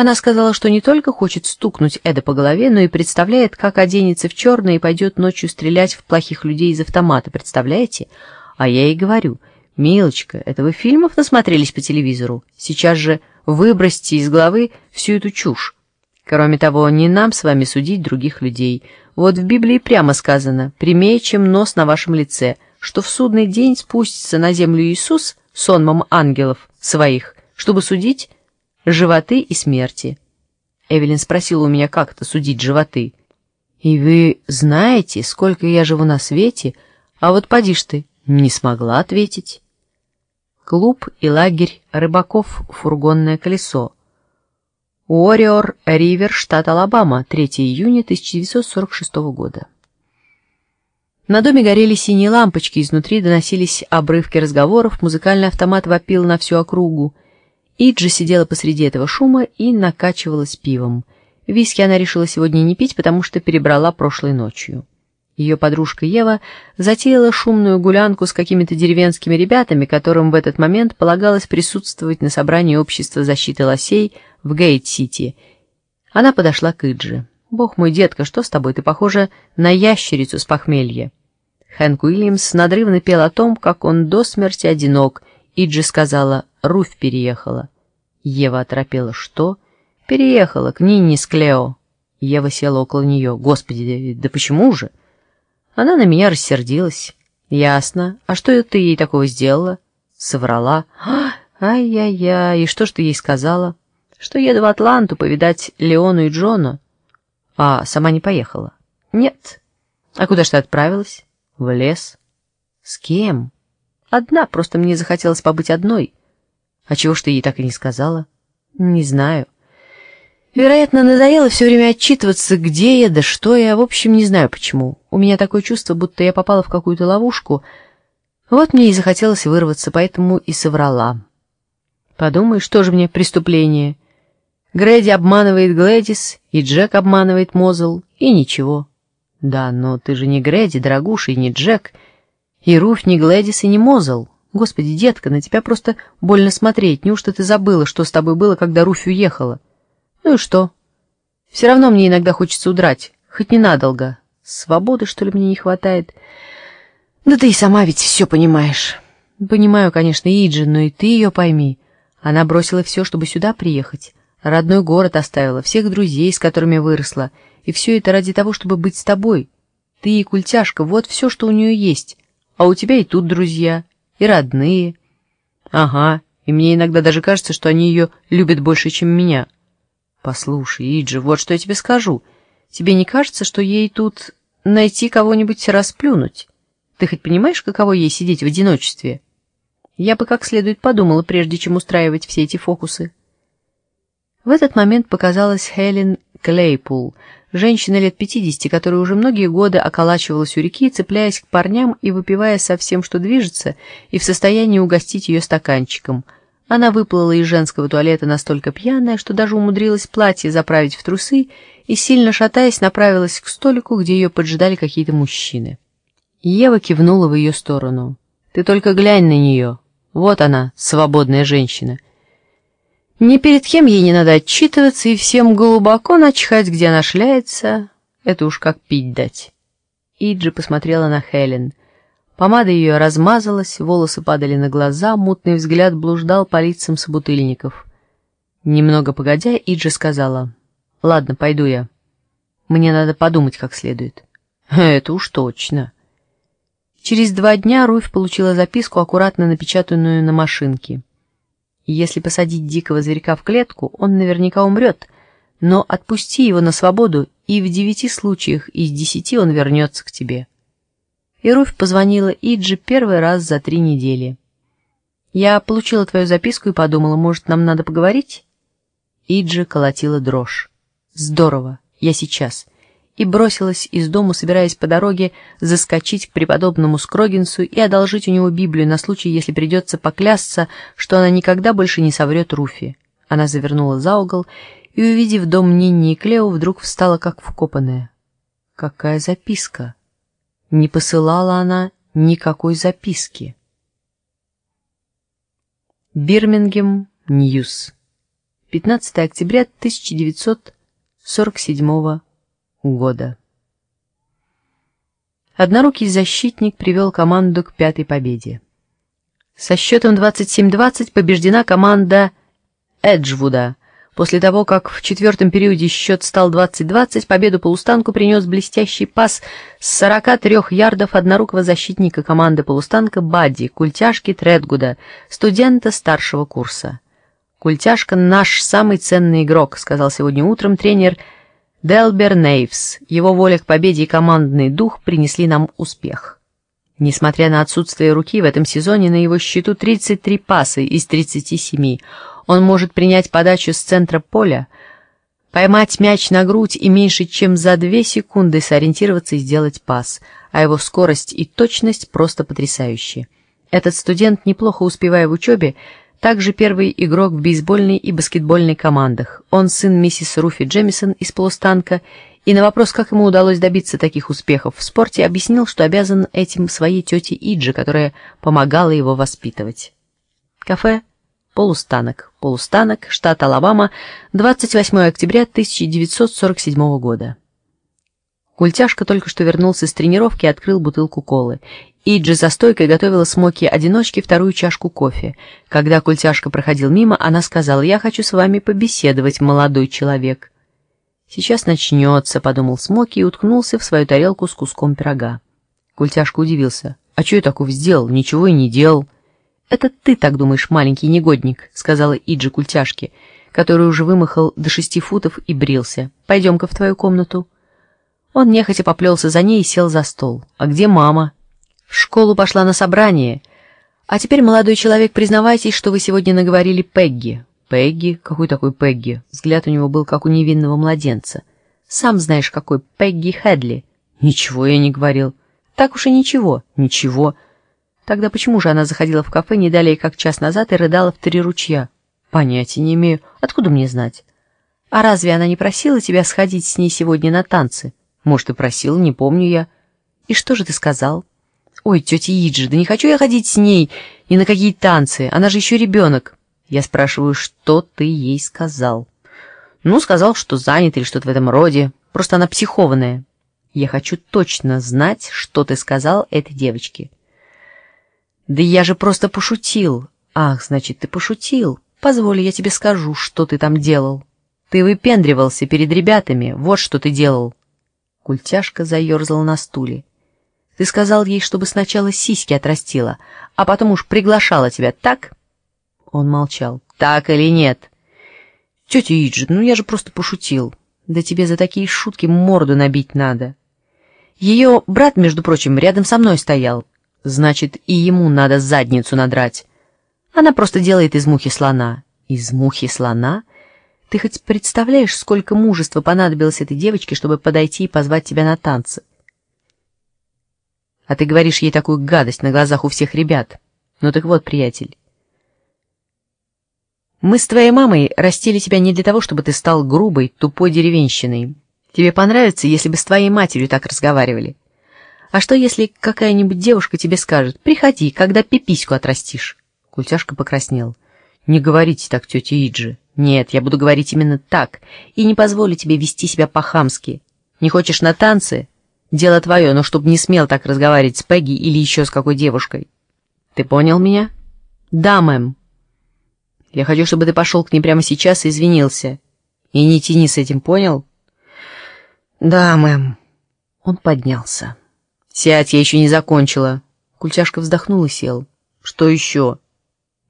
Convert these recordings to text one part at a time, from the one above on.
Она сказала, что не только хочет стукнуть Эда по голове, но и представляет, как оденется в черное и пойдет ночью стрелять в плохих людей из автомата, представляете? А я ей говорю, «Милочка, это вы фильмов насмотрелись по телевизору? Сейчас же выбросьте из головы всю эту чушь. Кроме того, не нам с вами судить других людей. Вот в Библии прямо сказано, прямее, чем нос на вашем лице, что в судный день спустится на землю Иисус сонмом ангелов своих, чтобы судить животы и смерти. Эвелин спросила у меня, как это судить животы. И вы знаете, сколько я живу на свете, а вот поди ж ты, не смогла ответить. Клуб и лагерь рыбаков «Фургонное колесо». Уорриор Ривер, штат Алабама, 3 июня 1946 года. На доме горели синие лампочки, изнутри доносились обрывки разговоров, музыкальный автомат вопил на всю округу — Иджи сидела посреди этого шума и накачивалась пивом. Виски она решила сегодня не пить, потому что перебрала прошлой ночью. Ее подружка Ева затеяла шумную гулянку с какими-то деревенскими ребятами, которым в этот момент полагалось присутствовать на собрании общества защиты лосей в Гейт-Сити. Она подошла к Иджи. «Бог мой, детка, что с тобой? Ты похожа на ящерицу с похмелья». Хэнк Уильямс надрывно пел о том, как он до смерти одинок. Иджи сказала Руфь переехала. Ева оторопела. Что? Переехала к Нине с Клео. Ева села около нее. Господи, да почему же? Она на меня рассердилась. Ясно. А что ты ей такого сделала? Соврала. Ай-яй-яй, и что ж ты ей сказала? Что еду в Атланту повидать Леону и Джона. А сама не поехала? Нет. А куда ж ты отправилась? В лес. С кем? Одна, просто мне захотелось побыть одной. А чего ж ты ей так и не сказала? Не знаю. Вероятно, надоело все время отчитываться, где я, да что я. В общем, не знаю почему. У меня такое чувство, будто я попала в какую-то ловушку. Вот мне и захотелось вырваться, поэтому и соврала. Подумай, что же мне преступление? Грэди обманывает Глэдис, и Джек обманывает Мозл, и ничего. Да, но ты же не Грэди, дорогуша, и не Джек, и Руф не Глэдис, и не Мозл. Господи, детка, на тебя просто больно смотреть. Неужто ты забыла, что с тобой было, когда Руфь уехала? Ну и что? Все равно мне иногда хочется удрать, хоть ненадолго. Свободы, что ли, мне не хватает? Да ты и сама ведь все понимаешь. Понимаю, конечно, Иджин, но и ты ее пойми. Она бросила все, чтобы сюда приехать. Родной город оставила, всех друзей, с которыми выросла. И все это ради того, чтобы быть с тобой. Ты и культяшка, вот все, что у нее есть. А у тебя и тут друзья и родные. Ага, и мне иногда даже кажется, что они ее любят больше, чем меня. Послушай, Иджи, вот что я тебе скажу. Тебе не кажется, что ей тут найти кого-нибудь расплюнуть? Ты хоть понимаешь, каково ей сидеть в одиночестве? Я бы как следует подумала, прежде чем устраивать все эти фокусы. В этот момент показалась Хелен Клейпул, женщина лет пятидесяти, которая уже многие годы околачивалась у реки, цепляясь к парням и выпивая со всем, что движется, и в состоянии угостить ее стаканчиком. Она выплыла из женского туалета настолько пьяная, что даже умудрилась платье заправить в трусы и, сильно шатаясь, направилась к столику, где ее поджидали какие-то мужчины. Ева кивнула в ее сторону. «Ты только глянь на нее. Вот она, свободная женщина». Ни перед кем ей не надо отчитываться, и всем глубоко начхать, где она шляется. Это уж как пить дать. Иджи посмотрела на Хелен. Помада ее размазалась, волосы падали на глаза, мутный взгляд блуждал по лицам собутыльников. Немного погодя, Иджи сказала, «Ладно, пойду я. Мне надо подумать как следует». «Это уж точно». Через два дня Руфь получила записку, аккуратно напечатанную на машинке. Если посадить дикого зверька в клетку, он наверняка умрет, но отпусти его на свободу, и в девяти случаях из десяти он вернется к тебе. И Руфь позвонила Иджи первый раз за три недели. «Я получила твою записку и подумала, может, нам надо поговорить?» Иджи колотила дрожь. «Здорово, я сейчас» и бросилась из дому, собираясь по дороге заскочить к преподобному Скрогинсу и одолжить у него Библию на случай, если придется поклясться, что она никогда больше не соврет Руфи. Она завернула за угол и, увидев дом Нинни и Клео, вдруг встала как вкопанная. Какая записка! Не посылала она никакой записки. Бирмингем Ньюс 15 октября 1947 года. Однорукий защитник привел команду к пятой победе. Со счетом 27-20 побеждена команда Эджвуда. После того, как в четвертом периоде счет стал 20-20, победу полустанку принес блестящий пас с 43 ярдов однорукого защитника команды полустанка Бадди, культяшки Тредгуда, студента старшего курса. «Культяшка — наш самый ценный игрок», — сказал сегодня утром тренер Делбер Нейвс. Его воля к победе и командный дух принесли нам успех. Несмотря на отсутствие руки, в этом сезоне на его счету 33 пасы из 37. Он может принять подачу с центра поля, поймать мяч на грудь и меньше чем за 2 секунды сориентироваться и сделать пас, а его скорость и точность просто потрясающие. Этот студент, неплохо успевая в учебе, также первый игрок в бейсбольной и баскетбольной командах. Он сын миссис Руфи Джемисон из полустанка и на вопрос, как ему удалось добиться таких успехов в спорте, объяснил, что обязан этим своей тете Иджи, которая помогала его воспитывать. Кафе «Полустанок», «Полустанок», штат Алабама, 28 октября 1947 года. Культяшка только что вернулся с тренировки и открыл бутылку колы. Иджи за стойкой готовила смоки-одиночки вторую чашку кофе. Когда Культяшка проходил мимо, она сказала, «Я хочу с вами побеседовать, молодой человек». «Сейчас начнется», — подумал Смоки и уткнулся в свою тарелку с куском пирога. Культяшка удивился. «А что я такого сделал? Ничего и не делал». «Это ты так думаешь, маленький негодник», — сказала Иджи Культяшке, который уже вымахал до шести футов и брился. «Пойдем-ка в твою комнату». Он нехотя поплелся за ней и сел за стол. «А где мама?» «В школу пошла на собрание. А теперь, молодой человек, признавайтесь, что вы сегодня наговорили Пегги. Пегги? Какой такой Пегги? Взгляд у него был как у невинного младенца. Сам знаешь, какой Пегги Хедли. Ничего я не говорил. Так уж и ничего. Ничего. Тогда почему же она заходила в кафе не далее, как час назад и рыдала в три ручья? Понятия не имею. Откуда мне знать? А разве она не просила тебя сходить с ней сегодня на танцы? Может, и просил, не помню я. И что же ты сказал? Ой, тетя Иджи, да не хочу я ходить с ней ни на какие танцы. Она же еще ребенок. Я спрашиваю, что ты ей сказал? Ну, сказал, что занят или что-то в этом роде. Просто она психованная. Я хочу точно знать, что ты сказал этой девочке. Да я же просто пошутил. Ах, значит, ты пошутил. Позволь, я тебе скажу, что ты там делал. Ты выпендривался перед ребятами, вот что ты делал. Культяшка заерзала на стуле. Ты сказал ей, чтобы сначала сиськи отрастила, а потом уж приглашала тебя, так? Он молчал. «Так или нет?» «Тетя Иджи, ну я же просто пошутил. Да тебе за такие шутки морду набить надо. Ее брат, между прочим, рядом со мной стоял. Значит, и ему надо задницу надрать. Она просто делает из мухи слона». «Из мухи слона?» Ты хоть представляешь, сколько мужества понадобилось этой девочке, чтобы подойти и позвать тебя на танцы? А ты говоришь ей такую гадость на глазах у всех ребят. Ну так вот, приятель, мы с твоей мамой растили тебя не для того, чтобы ты стал грубой, тупой деревенщиной. Тебе понравится, если бы с твоей матерью так разговаривали. А что, если какая-нибудь девушка тебе скажет, приходи, когда пипиську отрастишь? Культяшка покраснел. Не говорите так, тетя Иджи. Нет, я буду говорить именно так, и не позволю тебе вести себя по-хамски. Не хочешь на танцы? Дело твое, но чтобы не смел так разговаривать с Пегги или еще с какой девушкой. Ты понял меня? Да, мэм. Я хочу, чтобы ты пошел к ней прямо сейчас и извинился. И не тяни с этим, понял? Да, мэм. Он поднялся. Сядь, я еще не закончила. Культяшка вздохнул и сел. Что еще?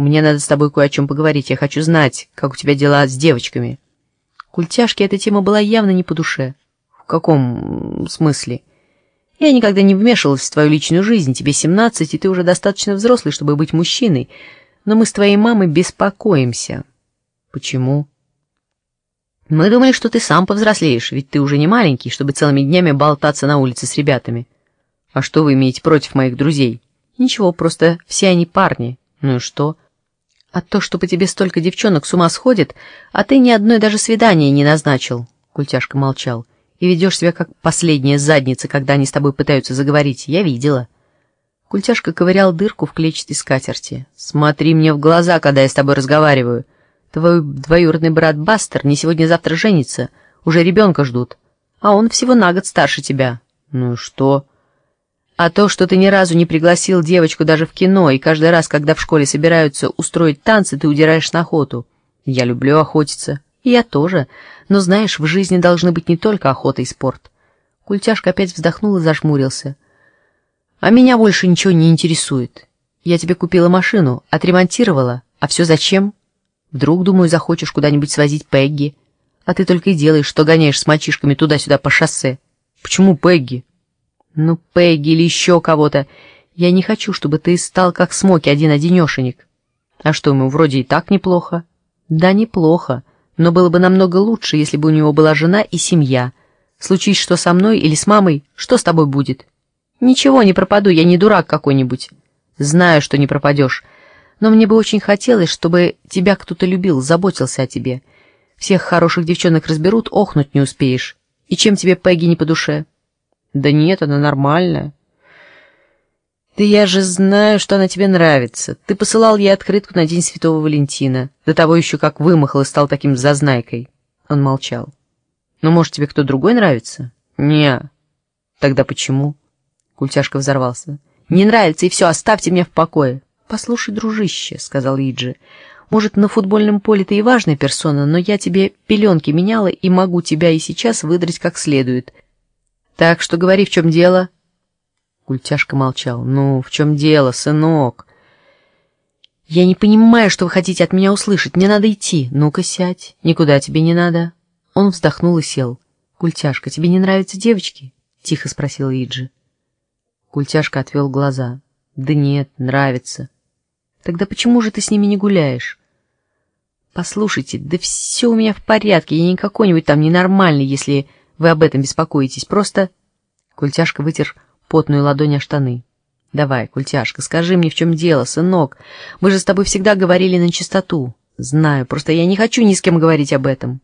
Мне надо с тобой кое о чем поговорить. Я хочу знать, как у тебя дела с девочками. Культяшке эта тема была явно не по душе. В каком смысле? Я никогда не вмешивалась в твою личную жизнь. Тебе семнадцать, и ты уже достаточно взрослый, чтобы быть мужчиной но мы с твоей мамой беспокоимся. Почему? Мы думали, что ты сам повзрослеешь, ведь ты уже не маленький, чтобы целыми днями болтаться на улице с ребятами. А что вы имеете против моих друзей? Ничего, просто все они парни. Ну и что? А то, что по тебе столько девчонок с ума сходит, а ты ни одной даже свидания не назначил. Культяшка молчал. И ведешь себя как последняя задница, когда они с тобой пытаются заговорить. Я видела. Культяшка ковырял дырку в клетчатой скатерти. «Смотри мне в глаза, когда я с тобой разговариваю. Твой двоюродный брат Бастер не сегодня-завтра женится, уже ребенка ждут, а он всего на год старше тебя. Ну и что? А то, что ты ни разу не пригласил девочку даже в кино, и каждый раз, когда в школе собираются устроить танцы, ты удираешь на охоту. Я люблю охотиться. Я тоже. Но знаешь, в жизни должны быть не только охота и спорт. Культяшка опять вздохнул и зажмурился. А меня больше ничего не интересует. Я тебе купила машину, отремонтировала. А все зачем? Вдруг, думаю, захочешь куда-нибудь свозить Пегги. А ты только и делаешь, что гоняешь с мальчишками туда-сюда по шоссе. Почему Пегги? Ну, Пегги или еще кого-то. Я не хочу, чтобы ты стал как Смоки один-одинешенек. А что, ему вроде и так неплохо. Да, неплохо. Но было бы намного лучше, если бы у него была жена и семья. Случись что со мной или с мамой, что с тобой будет? Ничего, не пропаду, я не дурак какой-нибудь. Знаю, что не пропадешь. Но мне бы очень хотелось, чтобы тебя кто-то любил, заботился о тебе. Всех хороших девчонок разберут, охнуть не успеешь. И чем тебе Пегги не по душе? Да нет, она нормальная. Да я же знаю, что она тебе нравится. Ты посылал ей открытку на День Святого Валентина. До того еще как вымахал и стал таким зазнайкой. Он молчал. Ну, может, тебе кто другой нравится? Не. Тогда почему? Культяшка взорвался. Не нравится, и все, оставьте меня в покое. Послушай, дружище, сказал Иджи. Может, на футбольном поле ты и важная персона, но я тебе пеленки меняла и могу тебя и сейчас выдрать как следует. Так что говори, в чем дело. Культяшка молчал. «Ну, в чем дело, сынок?» «Я не понимаю, что вы хотите от меня услышать. Мне надо идти. Ну-ка, сядь. Никуда тебе не надо». Он вздохнул и сел. «Культяшка, тебе не нравятся девочки?» — тихо спросил Иджи. Культяшка отвел глаза. «Да нет, нравится». «Тогда почему же ты с ними не гуляешь?» «Послушайте, да все у меня в порядке. Я не какой-нибудь там ненормальный, если вы об этом беспокоитесь. Просто...» Культяшка вытер потную ладонь о штаны. «Давай, культяшка, скажи мне, в чем дело, сынок? Мы же с тобой всегда говорили на чистоту». «Знаю, просто я не хочу ни с кем говорить об этом».